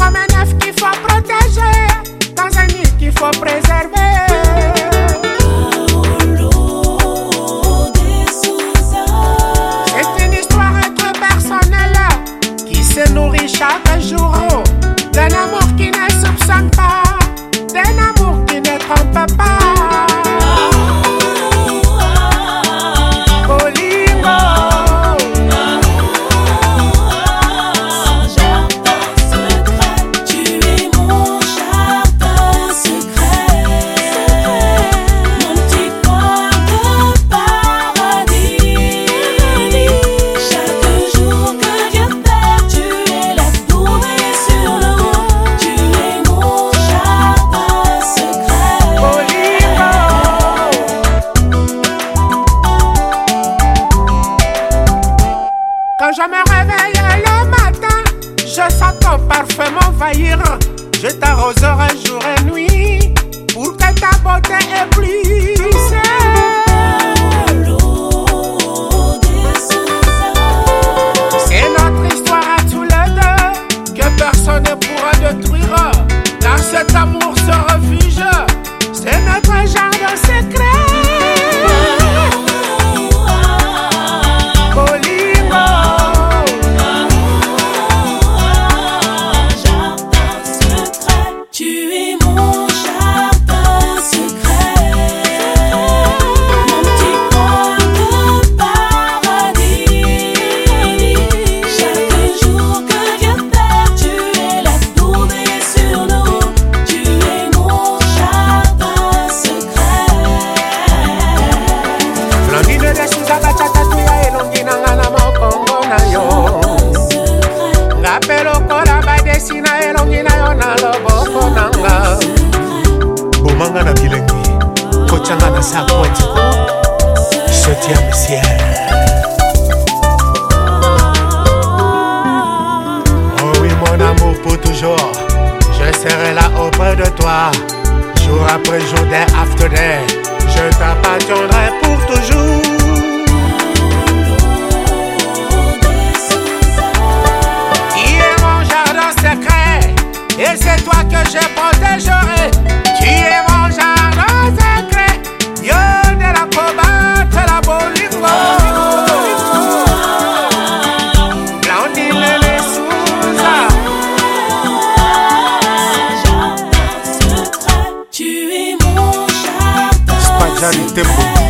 recommend je me réveille le matin, je sens ton parfum m'envahir. Je t'arroserai jour et nuit pour que ta beauté éblouisse. bape lokola badesi na elongi na yo na loboko nanga bomanga na bilengi kotyanga na sa pointe sotiame ciel oh mon amour pour toujours. Je serai là auprès de toi, jour après jour, day after day. Je t'appartiendrai pour toujours. jani tembo